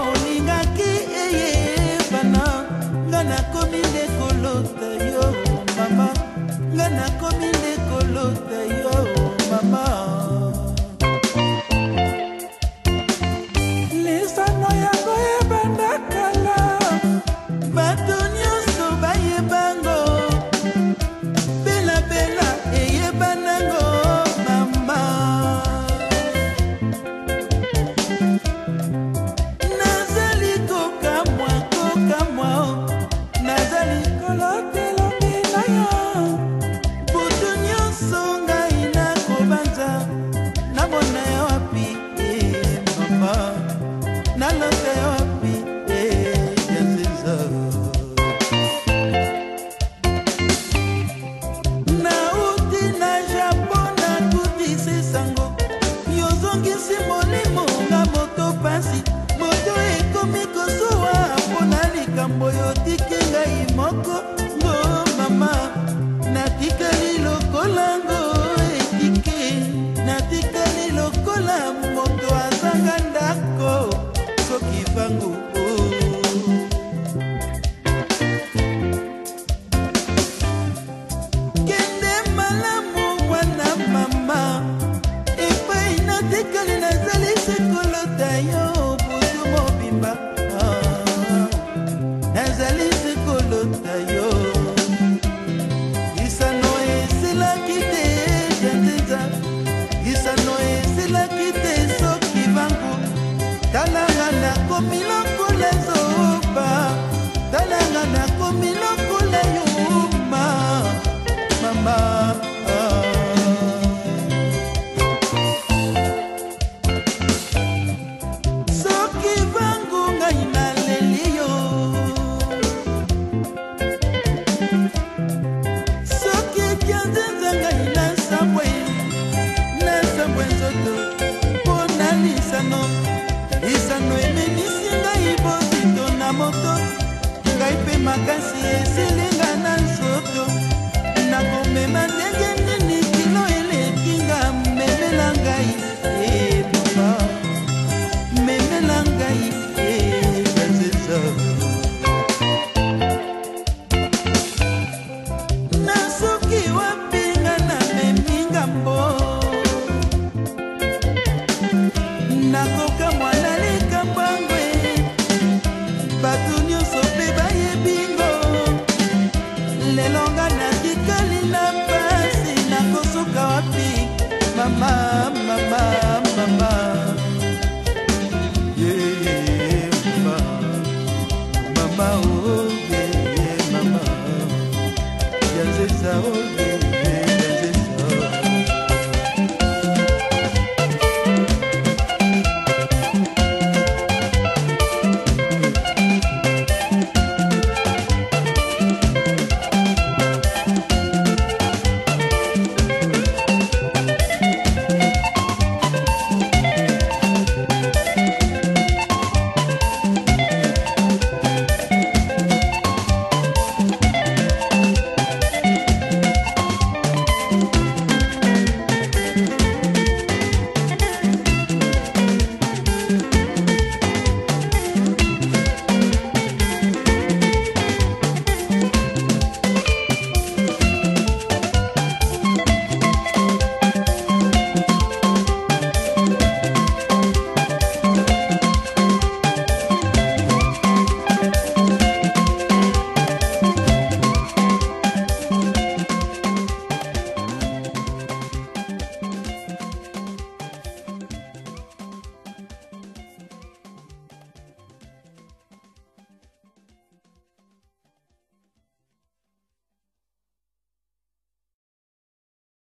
olingaki eyebana eh, eh, eh, nga nakomi nde kolota yo mama nga nakomi nde kolota yo moko yo mama natikali lokolango ekike natikali lokola moto azanga ndako soki vangu kende malamu wana mama epai natikali nazali sekolota yo ngai nasambwe nasambwe nzoto mpo na lisano lisano ememisi ngai botito na moto ngai mpe makasi esilinga na nzoto nakomema ndenge nini kilo elekinga memela ngai mama mama mama ye yeah, mama mama oh ye yeah, mama ya nzeza oh yeah.